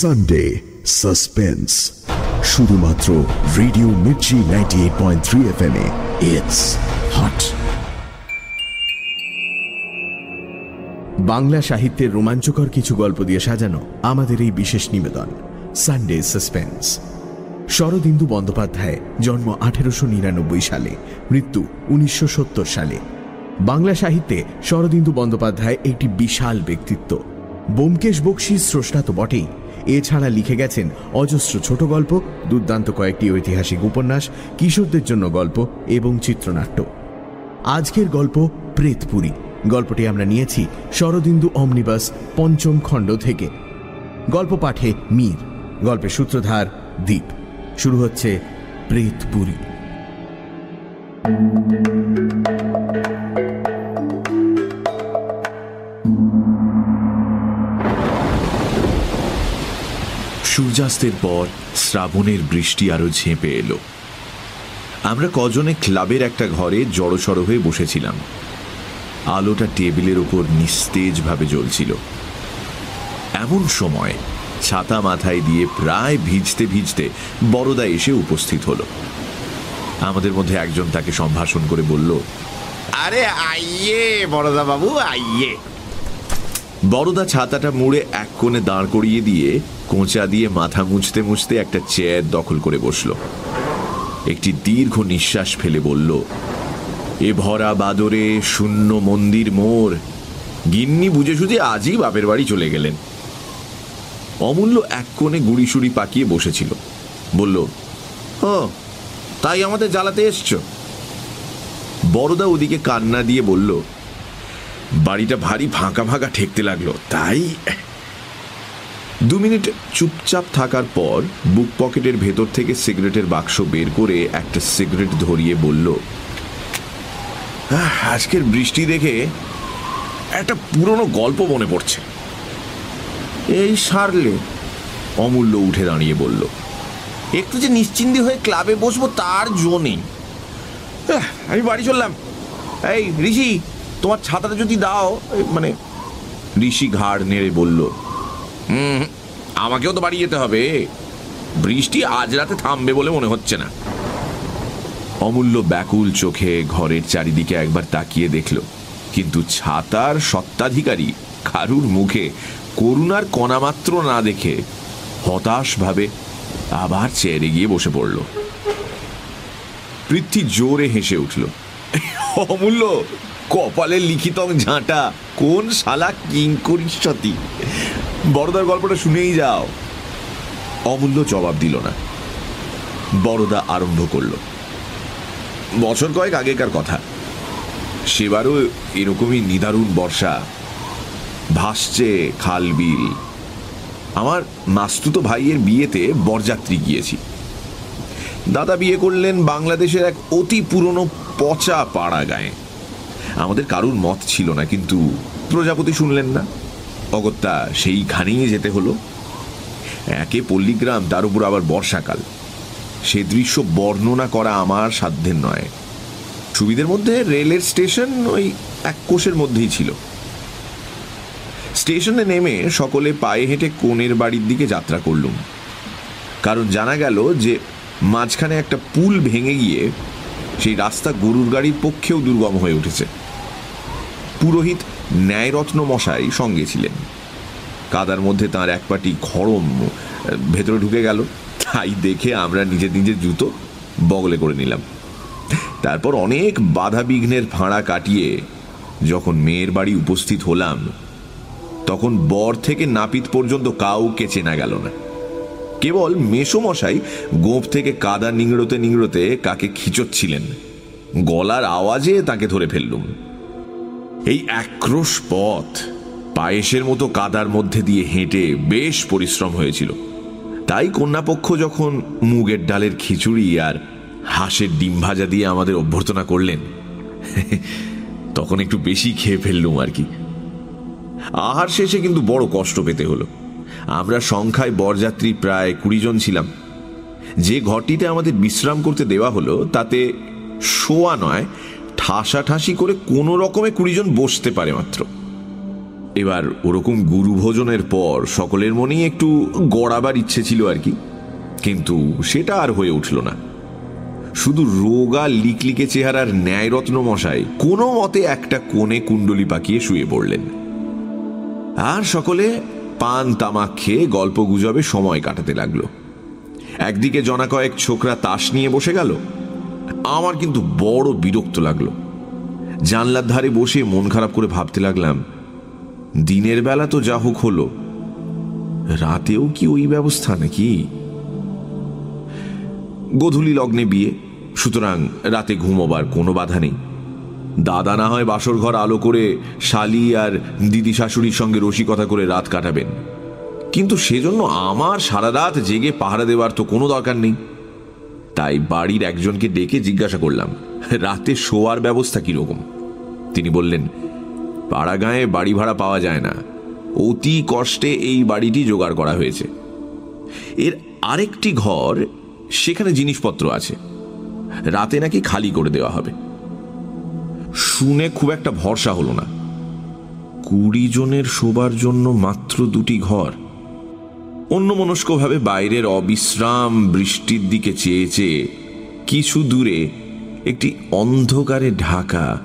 Sunday suspense শুধুমাত্র radio Mirchi ninety eight point three F M it's hot Bangla সাহিত্যের রোমাঞ্চকর কিছু গল্প দিয়ে সাজানো আমাদের এই বিশেষ নিবেদন সানডে সাসপেন্স শরদিন্দু বন্দ্যোপাধ্যায় জন্ম আঠেরোশো নিরানব্বই সালে, মৃত্যু উনিশশো সত্তর সালে। বাংলা সাহিত্যে শরদিন্দু বন্দ্যোপাধ্যায় একটি বিশাল ব্যক্তিত্ব। বোমকেশ বক্সির স্রষ্টা তো বটেই। এছাড়া লিখে গেছেন অজস্র ছোট গল্প, দুর্দান্ত কয়েকটি ঐতিহাসিক উপন্যাস, কিশোরদের জন্য গল্প এবং চিত্রনাট্য। আজকের গল্প প্রেতপুরী। গল্পটি আমরা নিয়েছি শরদিন্দু অমনিবাস পঞ্চম খণ্ড থেকে। গল্প পাঠে মীর, গল্পের সূত্রধার দ্বীপ শুরু হচ্ছে প্রেতপুরী। সূর্যাস্তের পর শ্রাবণের বৃষ্টি আরও ঝেঁপে এলো। আমরা কজনে ক্লাবের একটা ঘরে জড়সড় হয়ে বসেছিলাম। আলোটা টেবিলের উপর নিস্তেজভাবে জ্বলছিল। এমন সময় ছাতা মাথায় দিয়ে প্রায় ভিজতে ভিজতে বড়দা এসে উপস্থিত হলো। আমাদের মধ্যে একজন তাকে সম্ভাষণ করে বলল, আরে আইয়ে বড়দা বাবু আইয়ে। বড়দা ছাতাটা মুড়ে এক কোণে দাঁড় করিয়ে দিয়ে কোঁচা দিয়ে মাথা মুছতে মুছতে একটা চেয়ার দখল করে বসল। একটি দীর্ঘ নিঃশ্বাস ফেলে বলল, এ ভরা বাদরে শূন্য মন্দির মোর। গিন্নি বুঝে সুঝে আজই বাপের বাড়ি চলে গেলেন। অমূল্য এক কোণে গুড়ি সুড়ি পাকিয়ে বসেছিল। বলল ও তাই আমাদের জ্বালাতে এসছো। বড়দা ওদিকে কান্না দিয়ে বলল বাড়িটা ভারী ফাঁকা ফাঁকা ঠেকতে লাগল। তাই দু মিনিট চুপচাপ থাকার পর বুক পকেটের ভেতর থেকে সিগারেটের বাক্স বের করে একটা সিগারেট ধরিয়ে বলল "আহ, আজকের বৃষ্টি দেখে একটা পুরনো গল্প মনে পড়ছে। এই সারলে অমূল্য উঠে দাঁড়িয়ে বলল একটু যে নিশ্চিন্তি হয়ে ক্লাবে বসবো তার জো নেই। আমি বাড়ি চললাম। এই ঋষি তোমার ছাতাটা যদি দাও মানে ঋষি ঘাড় নেড়ে বলল, হুম, আমাকেও তো বাড়ি যেতে হবে। বৃষ্টি আজ রাতে থামবে বলে মনে হচ্ছে না। অমূল্য ব্যাকুল চোখে ঘরের চারিদিকে একবার তাকিয়ে দেখল, কিন্তু ছাতার সত্ত্বাধিকারী কারুর মুখে করুণার কণামাত্র না দেখে হতাশভাবে আবার চেয়ারে গিয়ে বসে পড়ল। পৃথ্বী জোরে হেসে উঠল, অমূল্য কপালের লিখিতং ঝাঁটা, কোন শালা কিঙ্করিষ্যতি বড়দার গল্পটা শুনেই যাও। অমূল্য জবাব দিল না। বড়দা আরম্ভ করল। বছর কয়েক আগেকার কথা। সেবারও এরকমই নিদারুণ বর্ষা। ভাসছে খাল বিল আমার মাস্তুতো ভাইয়ের বিয়েতে বরযাত্রী গিয়েছি। দাদা বিয়ে করলেন বাংলাদেশের এক অতি পুরনো পচা পাড়া গায়ে আমাদের কারুর মত ছিল না, কিন্তু প্রজাপতি শুনলেন না। অগত্যা সেইখানেই যেতে হলো। একে পল্লীগ্রাম, তার উপর আবার বর্ষাকাল। সে দৃশ্য বর্ণনা করা আমার সাধ্যের নয়। সুবিধের মধ্যে রেলের স্টেশন ওই এক কোষের মধ্যেই ছিল। স্টেশনে নেমে সকলে পায়ে হেঁটে কোণের বাড়ির দিকে যাত্রা করলুম। কারণ জানা গেল যে মাঝখানে একটা পুল ভেঙে গিয়ে সেই রাস্তা গরুর গাড়ির পক্ষেও দুর্গম হয়ে উঠেছে। পুরোহিত ন্যায়রত্ন মশাই সঙ্গে ছিলেন। কাদার মধ্যে তার এক পাটি খড়ম ভেতরে ঢুকে গেল। তাই দেখে আমরা নিজের নিজের জুতো বগলে করে নিলাম। তারপর অনেক বাধা বিঘ্নের ফাঁড়া কাটিয়ে যখন মেয়ের বাড়ি উপস্থিত হলাম, তখন বর থেকে নাপিত পর্যন্ত কাউকে চেনা গেল না। কেবল মেসোমশাই গোপ থেকে কাদা নিংড়োতে নিংড়োতে কাকে খিচচ্ছিলেন। গলার আওয়াজে তাকে ধরে ফেললুম। এই আক্রোশ পথ পায়েসের মতো কাদার মধ্যে দিয়ে হেঁটে বেশ পরিশ্রম হয়েছিল। তাই কন্যাপক্ষ যখন মুগের ডালের খিচুড়ি আর হাঁসের ডিম ভাজা দিয়ে আমাদের অভ্যর্থনা করলেন, তখন একটু বেশি খেয়ে ফেললুম আর কি। আহার শেষে কিন্তু বড় কষ্ট পেতে হলো। আমরা সংখ্যায় বরযাত্রী প্রায় কুড়ি জন ছিলাম। যে ঘরটিতে আমাদের বিশ্রাম করতে দেওয়া হলো, তাতে শোয়া নয় ঠাসাঠাসি করে কোনো রকমে কুড়িজন বসতে পারে মাত্র। এবার ওরকম গুরু ভোজনের পর সকলের মনেই একটু গড়াবার ইচ্ছে ছিল আর কি। কিন্তু সেটা আর হয়ে উঠল না। শুধু রোগা লিকলিকে চেহারার ন্যায়রত্ন মশাই কোনো মতে একটা কোণে কুণ্ডলি পাকিয়ে শুয়ে পড়লেন। আর সকলে পান তামাক খেয়ে গল্প গুজবে সময় কাটাতে লাগল। একদিকে জনা কয়েক ছোকরা তাস নিয়ে বসে গেল আমার কিন্তু বড় বিরক্ত লাগল। জানলার ধারে বসে মন খারাপ করে ভাবতে লাগলাম, দিনের বেলা তো যা হোক হলো, রাতেও কি ওই ব্যবস্থা নাকি? গোধূলি লগ্নে বিয়ে, সুতরাং রাতে ঘুমোবার কোনো বাধা নেই। দাদা না হয় বাসর ঘর আলো করে শালি আর দিদি শাশুড়ির সঙ্গে রসিকতা করে রাত কাটাবেন। কিন্তু সেজন্য আমার সারা রাত জেগে পাহারা দেওয়ার তো কোনো দরকার নেই। তাই বাড়ির একজনকে ডেকে জিজ্ঞাসা করলাম, রাতে শোয়ার ব্যবস্থা কীরকম? তিনি বললেন, পাড়াগাঁয়ে বাড়ি ভাড়া পাওয়া যায় না। অতি কষ্টে এই বাড়িটি জোগাড় করা হয়েছে। এর আরেকটি ঘর সেখানে জিনিসপত্র আছে। রাতে নাকি খালি করে দেওয়া হবে। শুনে খুব একটা ভরসা হলো না। কুড়ি জনের শোবার জন্য মাত্র দুটি ঘর। অন্যমনস্কভাবে বাইরের অবিশ্রাম বৃষ্টির দিকে চেয়ে চেয়ে কিছু দূরে একটি অন্ধকারে ঢাকা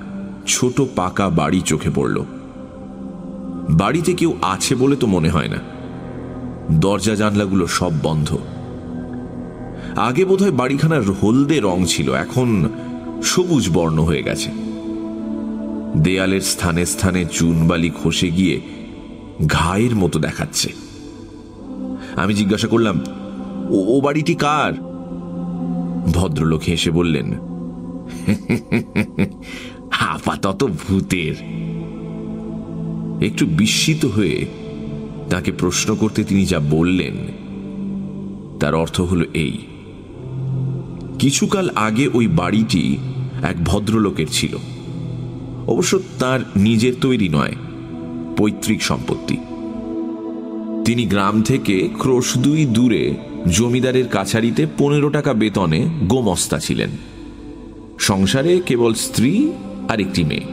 ছোট পাকা বাড়ি চোখে পড়ল। বাড়িতে কেউ আছে বলে তো মনে হয় না। দরজা জানলাগুলো সব বন্ধ। আগে বোধহয় বাড়িখানার হলদে রং ছিল, এখন সবুজ বর্ণ হয়ে গেছে। দেয়ালের স্থানে স্থানে চুনবালি খসে গিয়ে ঘায়ের মতো দেখাচ্ছে। আমি জিজ্ঞাসা করলাম, ও বাড়িটি কার? ভদ্রলোক হেসে বললেন, আপাতত ভূতের। একটু বিস্মিত হয়ে তাকে প্রশ্ন করতে তিনি যা বললেন, তার অর্থ হলো এই, কিছুকাল আগে ওই বাড়িটি এক ভদ্রলোকের ছিল। অবশ্য তার নিজের তৈরি নয়, পৈতৃক সম্পত্তি। তিনি গ্রাম থেকে ক্রোশ দুই দূরে জমিদারের কাছারিতে পনেরো টাকা বেতনে গোমস্তা ছিলেন। সংসারে কেবল স্ত্রী আর একটি মেয়ে।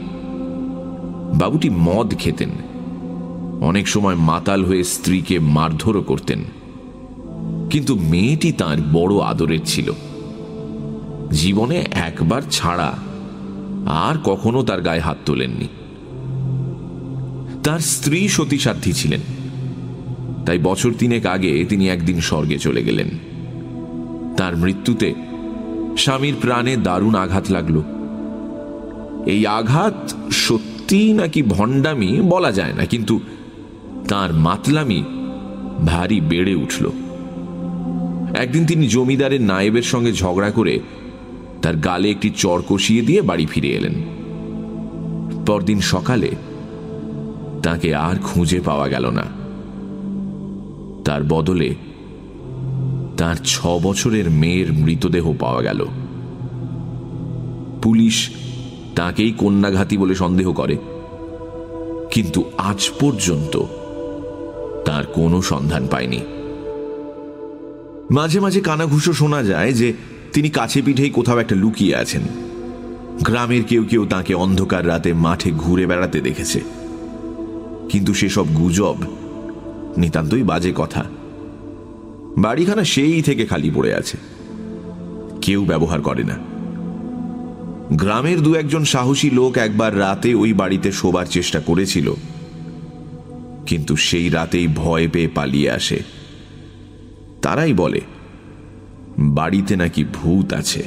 বাবুটি মদ খেতেন। অনেক সময় মাতাল হয়ে স্ত্রীকে মারধরও করতেন। কিন্তু মেয়েটি তার বড় আদরের ছিল। জীবনে একবার ছাড়া আর কখনো তার গায়ে হাত তোলেননি। তার স্ত্রী সতীসাধ্যী ছিলেন। তাই বছর তিনেক আগে তিনি একদিন স্বর্গে চলে গেলেন। তার মৃত্যুতে স্বামীর প্রাণে দারুণ আঘাত লাগল। এই আঘাত সত্যি নাকি ভণ্ডামি বলা যায় না, কিন্তু তার মাতলামি ভারী বেড়ে উঠল। একদিন তিনি জমিদারের নায়েবের সঙ্গে ঝগড়া করে তার গালে একটি চর কষিয়ে দিয়ে বাড়ি ফিরে এলেন। পরদিন সকালে তাকে আর খুঁজে পাওয়া গেল না। তার বদলে তার ছ বছরের মেয়ের মৃতদেহ পাওয়া গেল। পুলিশ তাকেই কন্যাঘাতী বলে সন্দেহ করে। কিন্তু আজ পর্যন্ত তার কোনো সন্ধান পায়নি। মাঝে মাঝে কানাঘুষো শোনা যায় যে তিনি কাছে পিঠেই কোথাও একটা লুকিয়ে আছেন। গ্রামের কেউ কেউ তাকে অন্ধকার রাতে মাঠে ঘুরে বেড়াতে দেখেছে। কিন্তু সেসব গুজব নিতান্তই বাজে কথা। বাড়িখানা সেই থেকে খালি পড়ে আছে। কেউ ব্যবহার করে না। গ্রামের দু একজন সাহসী লোক একবার রাতে ওই বাড়িতে শোবার চেষ্টা করেছিল। কিন্তু সেই রাতেই ভয় পেয়ে পালিয়ে আসে। তারাই বলে, বাড়িতে নাকি ভূত আছে?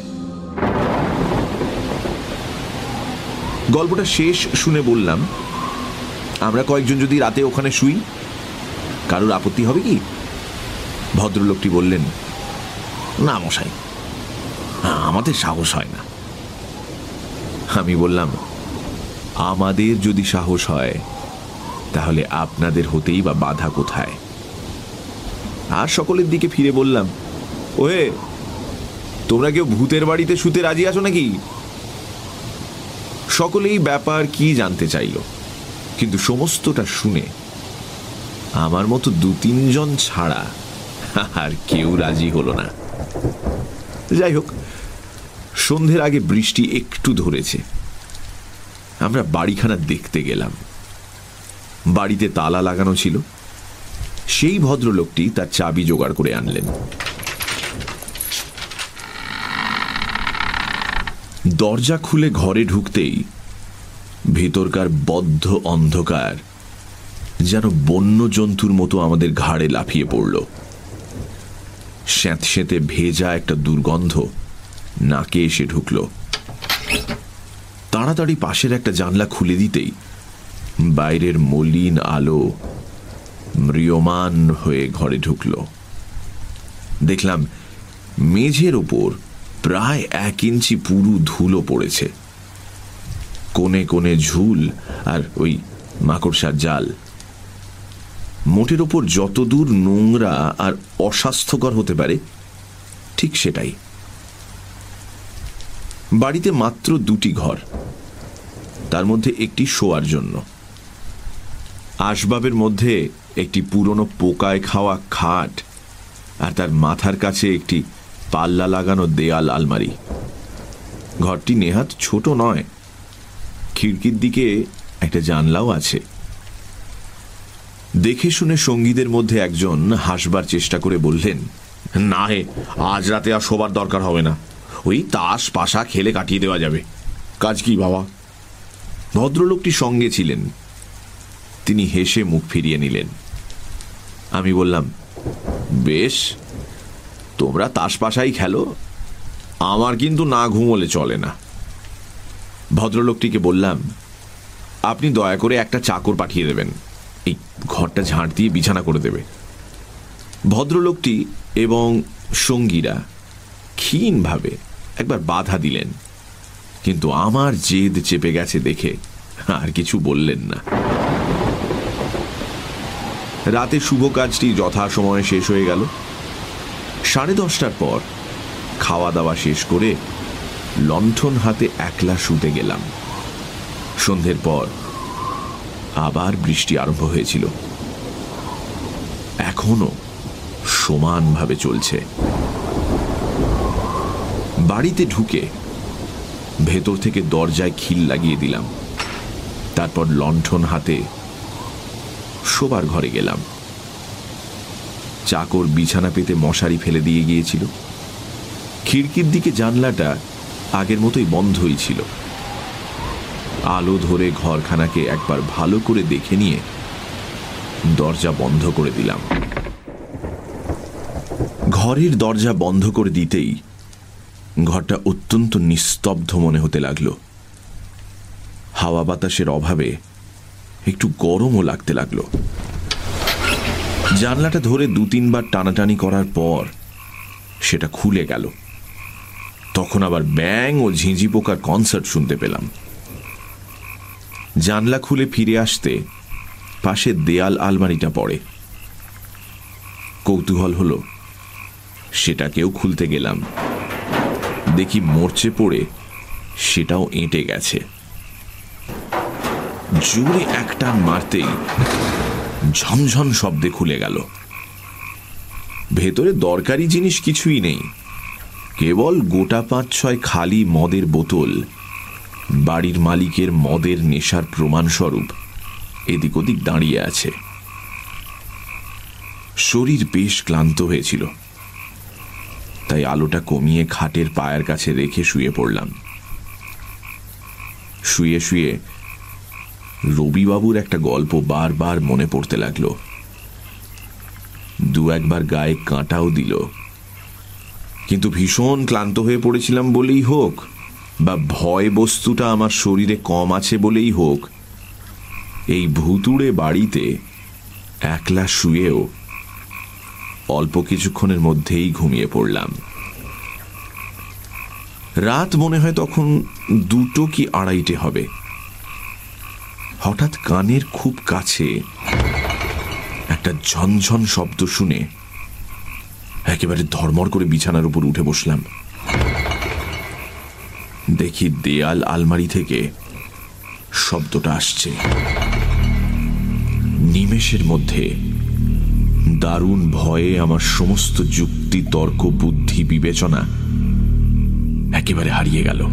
গল্পটা শেষ শুনে বললাম, আমরা কয়েকজন যদি রাতে ওখানে শুই কারোর আপত্তি হবে কি? ভদ্রলোকটি বললেন, না, মশাই, আমাদের সাহস হয় না। আমি বললাম, আমাদের যদি সাহস হয়, তাহলে আপনাদের হতেই বা বাধা কোথায়? আর সকলের দিকে ফিরে বললাম, ওহে, তোমরা কেউ ভূতের বাড়িতে শুতে রাজি আছো নাকি? সকলেই ব্যাপার কি জানতে চাইল, কিন্তু সমস্তটা শুনে আমার মতো দু তিনজন ছাড়া আর কেউ রাজি হলো না। যাই হোক, সন্ধ্যের আগে বৃষ্টি একটু ধরেছে। আমরা বাড়িখানা দেখতে গেলাম। বাড়িতে তালা লাগানো ছিল। সেই ভদ্রলোকটি তার চাবি জোগাড় করে আনলেন। দরজা খুলে ঘরে ঢুকতেই ভেতরকার বদ্ধ অন্ধকার যেন বন্য জন্তুর মতো আমাদের ঘাড়ে লাফিয়ে পড়ল। স্যাঁতস্যাঁতে ভেজা একটা দুর্গন্ধ নাকে এসে ঢুকল। তাড়াতাড়ি পাশের একটা জানলা খুলে দিতেই বাইরের মলিন আলো ম্রিয়মান হয়ে ঘরে ঢুকল। দেখলাম মেঝের ওপর প্রায় এক ইঞ্চি পুরু ধুলো পড়েছে। কোণে কোণে ঝুল আর ওই মাকড়সার জাল। মোটের ওপর যতদূর নোংরা আর অস্বাস্থ্যকর হতে পারে, ঠিক সেটাই। বাড়িতে মাত্র দুটি ঘর, তার মধ্যে একটি শোয়ার জন্য। আসবাবের মধ্যে একটি পুরনো পোকায় খাওয়া খাট আর তার মাথার কাছে একটি পাল্লা লাগানো দেয়াল আলমারি। ঘরটি নেহাত ছোট নয়, খিড়কির দিকে একটা জানলাও আছে। দেখে শুনে সঙ্গীদের মধ্যে একজন হাসবার চেষ্টা করে বললেন, না হে, আজ রাতে আর শোবার দরকার হবে না। ওই তাস, পাশা খেলে কাটিয়ে দেওয়া যাবে। কাজ কি বাবা? ভদ্রলোকটি সঙ্গে ছিলেন। তিনি হেসে মুখ ফিরিয়ে নিলেন। আমি বললাম, বেশ, তোমরা তাস, পাশাই খেলো। আমার কিন্তু না ঘুমোলে চলে না। ভদ্রলোকটিকে বললাম, আপনি দয়া করে একটা চাকর পাঠিয়ে দেবেন। এই ঘরটা ঝাঁট দিয়ে বিছানা করে দেবে। ভদ্রলোকটি এবং সঙ্গীরা ক্ষীণভাবে একবার বাধা দিলেন। কিন্তু আমার জেদ চেপে গেছে দেখে আর কিছু বললেন না। রাতে শুভ কাজটি যথাসময়ে শেষ হয়ে গেল। সাড়ে দশটার পর খাওয়া দাওয়া শেষ করে লণ্ঠন হাতে একলা শুতে গেলাম। সন্ধ্যের পর আবার বৃষ্টি আরম্ভ হয়েছিল। এখনও সমানভাবে চলছে। বাড়িতে ঢুকে ভেতর থেকে দরজায় খিল লাগিয়ে দিলাম। তারপর লণ্ঠন হাতে শোবার ঘরে গেলাম। চাকর বিছানা পেতে মশারি ফেলে দিয়ে গিয়েছিল। খিড়কির দিকে জানলাটা আগের মতোই বন্ধই ছিল। আলো ধরে ঘরখানাকে একবার ভালো করে দেখে নিয়ে দরজা বন্ধ করে দিলাম। ঘরের দরজা বন্ধ করে দিতেই ঘরটা অত্যন্ত নিস্তব্ধ মনে হতে লাগল। হাওয়া বাতাসের অভাবে একটু গরমও লাগতে লাগল। জানলাটা ধরে দু তিনবার টানাটানি করার পর সেটা খুলে গেল। তখন আবার ব্যাং ও ঝিঁঝি পোকার কনসার্ট শুনতে পেলাম। জানলা খুলে ফিরে আসতে পাশে দেয়াল আলমারিটা পড়ে। কৌতূহল হলো, সেটাকেও খুলতে গেলাম। দেখি মরচে পড়ে সেটাও এঁটে গেছে। জোরে একটা মারতেই ঝমঝম শব্দে খুলে গেল। ভেতরে দরকারি জিনিস কিছুই নেই। কেবল গোটা পাঁচ ছয় খালি মদের বোতল বাড়ির মালিকের মদের নেশার প্রমাণস্বরূপ এদিক ওদিক দাঁড়িয়ে আছে। শরীর বেশ ক্লান্ত হয়েছিল। তাই আলোটা কমিয়ে খাটের পায়ের কাছে রেখে শুয়ে পড়লাম। শুয়ে শুয়ে রবিবাবুর একটা গল্প বারবার মনে পড়তে লাগল। দু একবার গায়ে কাঁটাও দিল। কিন্তু ভীষণ ক্লান্ত হয়ে পড়েছিলাম বলেই হোক বা ভয় বস্তুটা আমার শরীরে কম আছে বলেই হোক, এই ভুতুড়ে বাড়িতে একলা শুয়েও অল্প কিছুক্ষণের মধ্যেই ঘুমিয়ে পড়লাম। রাত মনে হয় তখন দুটো কি আড়াইটে হবে। হঠাৎ কানের খুব কাছে একটা ঝনঝন শব্দ শুনে একেবারে ধর্মর করে বিছানার উপর উঠে বসলাম। দেখি দেয়াল আলমারি থেকে শব্দটা আসছে। নিমেষের মধ্যে দারুণ ভয়ে আমার সমস্ত যুক্তি, তর্ক, বুদ্ধি, বিবেচনা একেবারে হারিয়ে গেল।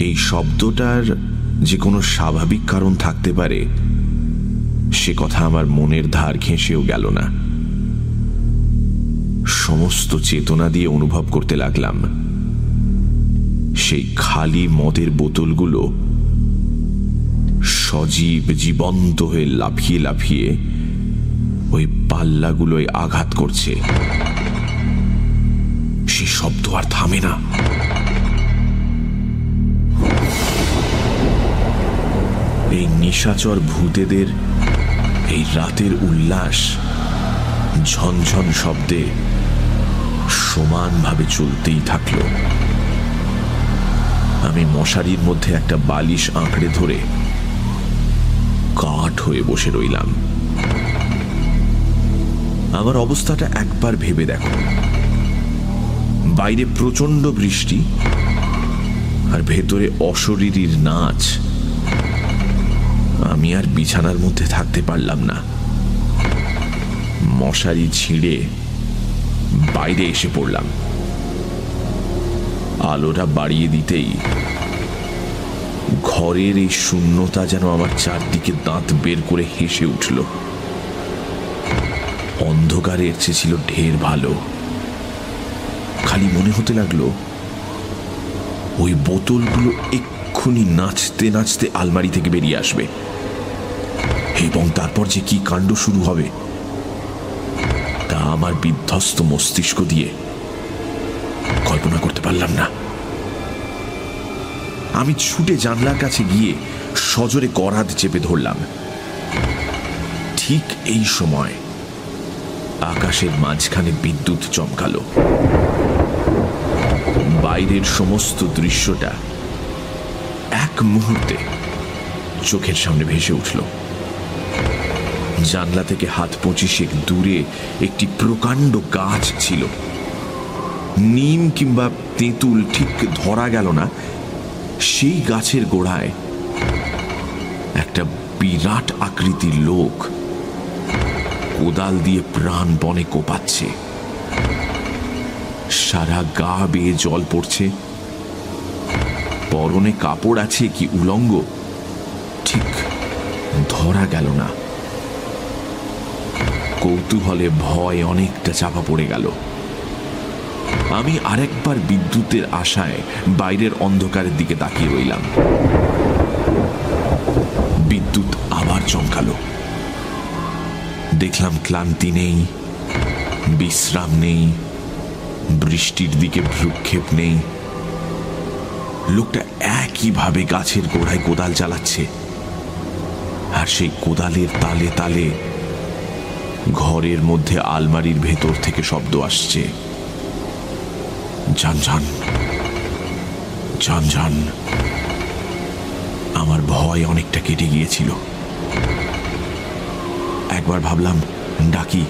এই শব্দটার যে কোনো স্বাভাবিক কারণ থাকতে পারে, সে কথা আমার মনের ধার ঘেঁষেও গেল না। সমস্ত চেতনা দিয়ে অনুভব করতে লাগলাম। সেই খালি মদের বোতলগুলো সজীব জীবন্ত হয়ে লাফিয়ে লাফিয়ে ওই পাল্লাগুলোয় আঘাত করছে। সে শব্দ আর থামে না। এই নিশাচর ভূতেদের এই রাতের উল্লাস, ঝনঝন শব্দে সমানভাবে চলতেই থাকল। আমি মশারির মধ্যে একটা বালিশ আঁকড়ে ধরে কাঠ হয়ে বসে রইলাম। আমার অবস্থাটা একবার ভেবে দেখো। বাইরে প্রচণ্ড বৃষ্টি আর ভেতরে অশরীরীর নাচ। আমি আর বিছানার মধ্যে থাকতে পারলাম না। মশারি ছিঁড়ে বাইরে এসে পড়লাম। আলোটা বাড়িয়ে দিতেই ঘরের এই শূন্যতা যেন আমার চারদিকে দাঁত বের করে হেসে উঠল। অন্ধকারের চেয়ে ছিল ঢের ভালো। খালি মনে হতে লাগল, ওই বোতলগুলো এক্ষুনি নাচতে নাচতে আলমারি থেকে বেরিয়ে আসবে। এবং তারপর যে কি কাণ্ড শুরু হবে, তা আমার বিধ্বস্ত মস্তিষ্ক দিয়ে কল্পনা করতে পারলাম না। আমি ছুটে জানলার কাছে গিয়ে সজোরে করাত চেপে ধরলাম। ঠিক এই সময় আকাশের মাঝখানে বিদ্যুৎ চমকালো। বাইরের সমস্ত দৃশ্যটা এক মুহূর্তে চোখের সামনে ভেসে উঠল। জানলা থেকে হাত পঁচিশেক দূরে একটি প্রকাণ্ড গাছ ছিল। নিম কিংবা তেঁতুল ঠিক ধরা গেল না, সেই গাছের গোড়ায় একটা বিরাট আকৃতির লোক কোদাল দিয়ে প্রাণ বনে কোপাচ্ছে। সারা গা বেয়ে জল পড়ছে। পরনে কাপড় আছে কি উলঙ্গ, ঠিক ধরা গেল না। কৌতূহলে ভয় অনেকটা চাপা পড়ে গেল। আমি আরেকবার বিদ্যুতের আশায় বাইরের অন্ধকারের দিকে তাকিয়ে রইলাম। বিদ্যুৎ আবার চমকালো। দেখলাম ক্লান্তি নেই, বিশ্রাম নেই, বৃষ্টির দিকে ভ্রুক্ষেপ নেই। লোকটা একইভাবে গাছের গোড়ায় কোদাল চালাচ্ছে। আর সেই কোদালের তালে তালে ঘরের মধ্যে আলমারির ভেতর থেকে শব্দ আসছে। ঝানঝান ঝানঝান আমার ভয় অনেকটা কেটে গিয়েছিল। একবার ভাবলাম, ডাকি।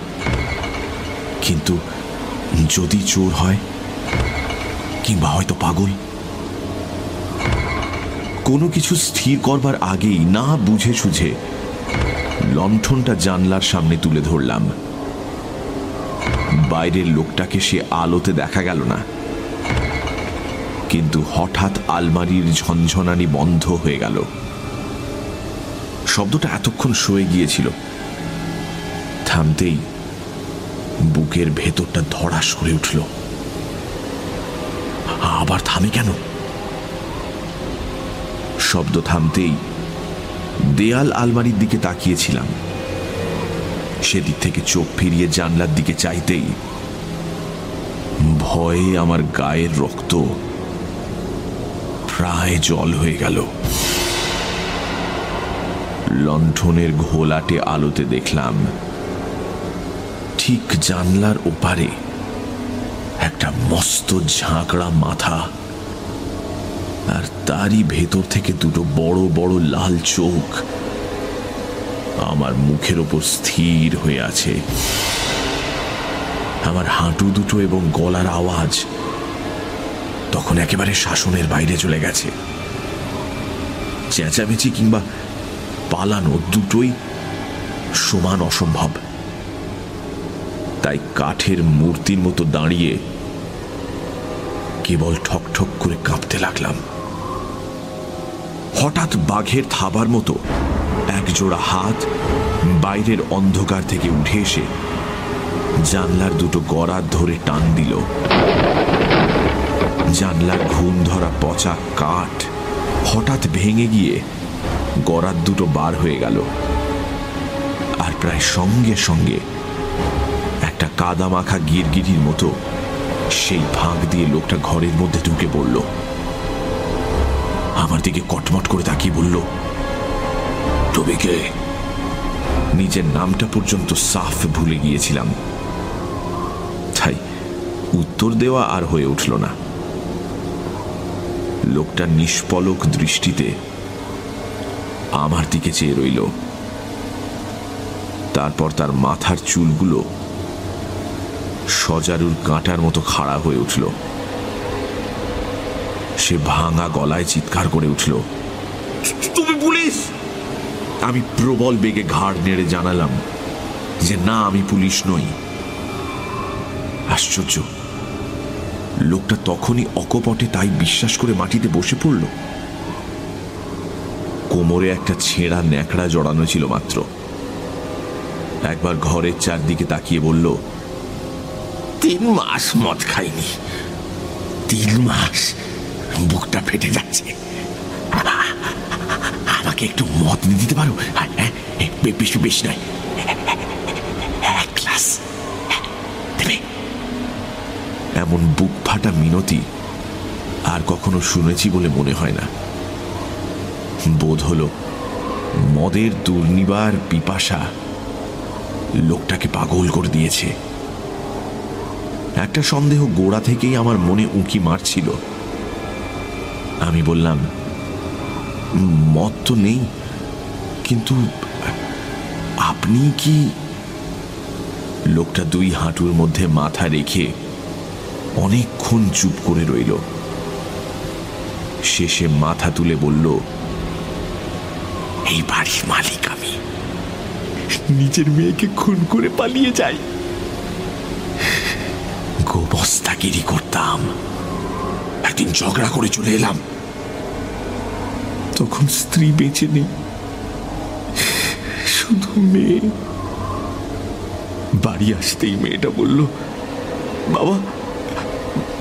কিন্তু যদি চোর হয়, কিংবা হয়তো পাগল, কোনো কিছু স্থির করবার আগেই না বুঝে সুঝে লণ্ঠনটা জানলার সামনে তুলে ধরলাম। বাইরের লোকটাকে সে আলোতে দেখা গেল না। কিন্তু হঠাৎ আলমারির ঝনঝনানি বন্ধ হয়ে গেল। শব্দটা এতক্ষণ সয়ে গিয়েছিল। থামতেই বুকের ভেতরটা ধড়াস সরে উঠল। আবার থামে কেন? শব্দ থামতেই দেয়াল আলমারির দিকে তাকিয়েছিলাম। সেদিক থেকে চোখ ফিরিয়ে জানলার দিকে চাইতেই ভয়ে আমার গায়ের রক্ত প্রায় জল হয়ে গেল। লণ্ঠনের ঘোলাটে আলোতে দেখলাম, ঠিক জানলার ওপারে একটা মস্ত ঝাঁকড়া মাথা আর তারই ভেতর থেকে দুটো বড় বড় লাল চোখ আমার মুখের ওপর স্থির হয়ে আছে। আমার হাঁটু দুটো এবং গলার আওয়াজ তখন একেবারে শাসনের বাইরে চলে গেছে। চেঁচামেচি কিংবা পালানো দুটোই সমান অসম্ভব। তাই কাঠের মূর্তির মতো দাঁড়িয়ে কেবল ঠক ঠক করে কাঁপতে লাগলাম। হঠাৎ বাঘের থাবার মতো একজোড়া হাত বাইরের অন্ধকার থেকে উঠে এসে জানলার দুটো গড়ার ধরে টান দিল। জানলার ঘুম ধরা পচা কাঠ হঠাৎ ভেঙে গিয়ে গড়ার দুটো বার হয়ে গেল। আর প্রায় সঙ্গে সঙ্গে একটা কাদা মাখা গিরগিরির মতো সেই ফাঁক দিয়ে লোকটা ঘরের মধ্যে ঢুকে পড়ল। আমার দিকে কটমট করে তাকিয়ে বলল, তুমি কে? নিজের নামটা পর্যন্ত সাফ ভুলে গিয়েছিলাম। তাই উত্তর দেওয়া আর হয়ে উঠল না। লোকটা নিষ্পলক দৃষ্টিতে আমার দিকে চেয়ে রইল। তারপর তার মাথার চুলগুলো সজারুর কাঁটার মতো খাড়া হয়ে উঠল। সে ভাঙা গলায় চিৎকার করে উঠল, তুমি পুলিশ? আমি প্রবল বেগে ঘাড় নেড়ে জানালাম যে, না, আমি পুলিশ নই। আশ্চর্য! লোকটা তখনই অকপটে তাই বিশ্বাস করে মাটিতে বসে পড়ল। কোমরে একটা ছেঁড়া ন্যাকড়া জড়ানো ছিল মাত্র। একবার ঘরের চারদিকে তাকিয়ে বলল তিন মাস মদ খাইনি। তিন মাস বুকটা ফেটে যাচ্ছে। আমাকে একটু মদ দিতে পারো? হ্যাঁ, হ্যাঁ, বেশি বেশি নয় এক গ্লাস দেবে এমন বুক ফাটা মিনতি আর কখনো শুনেছি বলে মনে হয় না। বোধ হলো মদের দুর্নিবার পিপাসা লোকটাকে পাগল করে দিয়েছে। একটা সন্দেহ গোড়া থেকেই আমার মনে উঁকি মারছিল। আমি বললাম মত তো নেই, কিন্তু আপনি কি? লোকটা দুই হাঁটুর মধ্যে মাথা রেখে অনেকক্ষণ চুপ করে রইল। শেষে মাথা তুলে বলল, এই বাড়ির মালিক আমি। নিজের মেয়েকে খুন করে পালিয়ে যাই। গোবস্তাগিরি করতাম। একদিন ঝগড়া করে চলে এলাম। তখন স্ত্রী বেঁচে নেই। শুধু মেয়ে। বাড়ি আসতেই মেয়েটা বলল, বাবা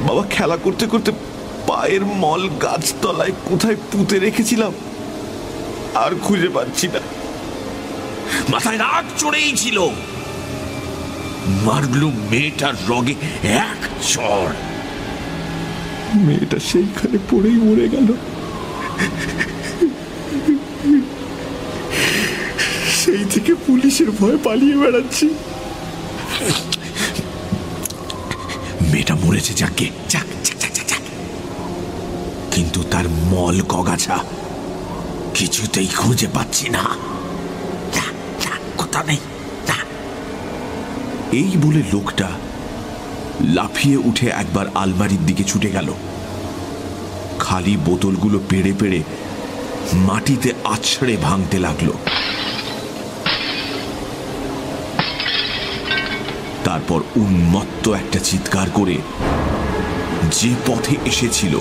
বাবা, খেলা করতে করতে পায়ের মল গাছতলায় কোথায় পুঁতে রেখেছিলাম? আর খুঁজে পাচ্ছি না। মাথায় রাগ চড়েই ছিল। মারলু মেয়েটার রগে এক চড় মেয়েটা সেইখানে পড়েই মরে গেল। সেই থেকে পুলিশের ভয় পালিয়ে বেড়াচ্ছি। মরেছে যাকে। কিন্তু তার মল কগাছা কিছুতেই খুঁজে পাচ্ছি না। কোথা নেই এই বলে লোকটা লাফিয়ে উঠে একবার আলমারির দিকে ছুটে গেল। খালি বোতলগুলো পেড়ে পেড়ে মাটিতে আছড়ে ভাঙতে লাগল। তারপর উন্মত্ত একটা চিৎকার করে যে পথে এসেছিল,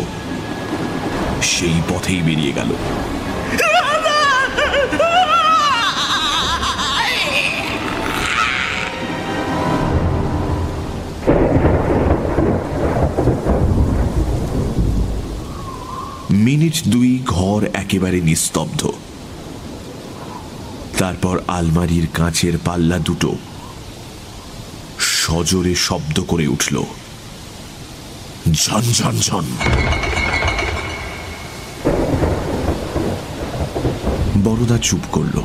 সেই পথেই বেরিয়ে গেল। মিনিট দুই ঘর একেবারে নিস্তব্ধ। তারপর আলমারির কাঁচের পাল্লা দুটো সজোরে শব্দ করে উঠল। ঝন বড়দা চুপ করল।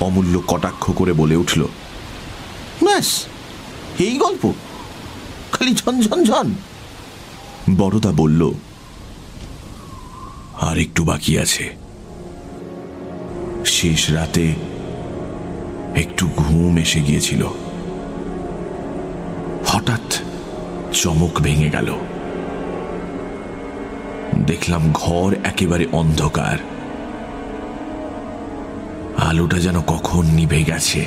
অমূল্য কটাক্ষ করে বলে উঠল, ব্যাস, এই গল্প, খালি ঝন ঝন ঝন। বড়দা বলল, আর একটু বাকি আছে। শেষ রাতে একটু ঘুম এসে গিয়েছিল। হঠাৎ চমক ভেঙে গেল। দেখলাম ঘর একেবারে অন্ধকার। আলোটা যেন কখন নিভে গেছে।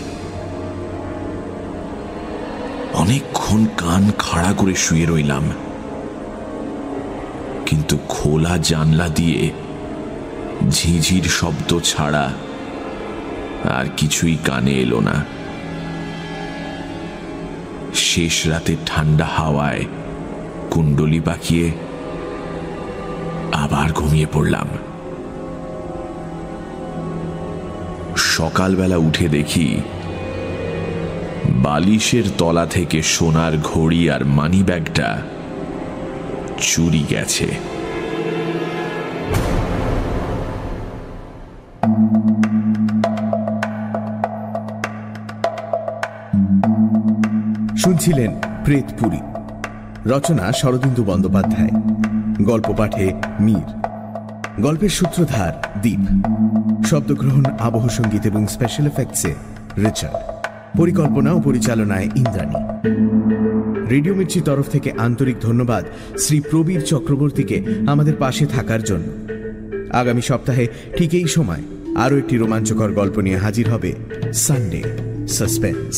অনেকক্ষণ কান খাড়া করে শুয়ে রইলাম। কিন্তু খোলা জানলা দিয়ে ঝিঝির শব্দ ছাড়া আর কিছুই কানে এলো না। শেষ রাতে ঠান্ডা হাওয়ায় কুণ্ডলি পাকিয়ে আবার ঘুমিয়ে পড়লাম। সকালবেলা উঠে দেখি বালিশের তলা থেকে সোনার ঘড়ি আর মানি ব্যাগটা চুরি গেছে। শুনছিলেন প্রেতপুরী রচনা শরদিন্দু বন্দ্যোপাধ্যায়। গল্প পাঠে মীর। গল্পের সূত্রধার দ্বীপ শব্দগ্রহণ, আবহ সংগীত এবং স্পেশাল এফেক্টসে রিচার্ড। পরিকল্পনা ও পরিচালনায় ইন্দ্রাণী। রেডিও মির্চির তরফ থেকে আন্তরিক ধন্যবাদ শ্রী প্রবীর চক্রবর্তীকে আমাদের পাশে থাকার জন্য। আগামী সপ্তাহে ঠিক এই সময় আরও একটি রোমাঞ্চকর গল্প নিয়ে হাজির হবে সানডে সাসপেন্স